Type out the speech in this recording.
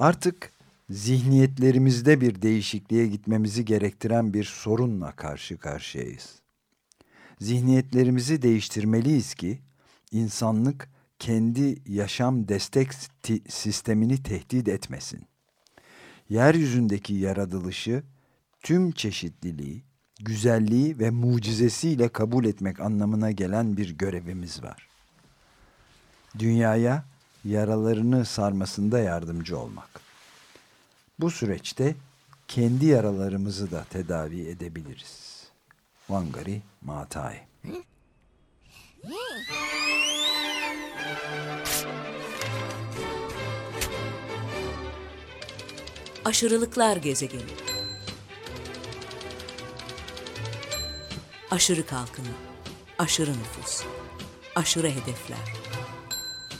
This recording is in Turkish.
Artık zihniyetlerimizde bir değişikliğe gitmemizi gerektiren bir sorunla karşı karşıyayız. Zihniyetlerimizi değiştirmeliyiz ki insanlık kendi yaşam destek sistemini tehdit etmesin. Yeryüzündeki yaratılışı tüm çeşitliliği, güzelliği ve mucizesiyle kabul etmek anlamına gelen bir görevimiz var. Dünyaya yaralarını sarmasında yardımcı olmak. Bu süreçte kendi yaralarımızı da tedavi edebiliriz. Wangari Maatai Aşırılıklar gezegeni. Aşırı kalkınma, aşırı nüfus, aşırı hedefler.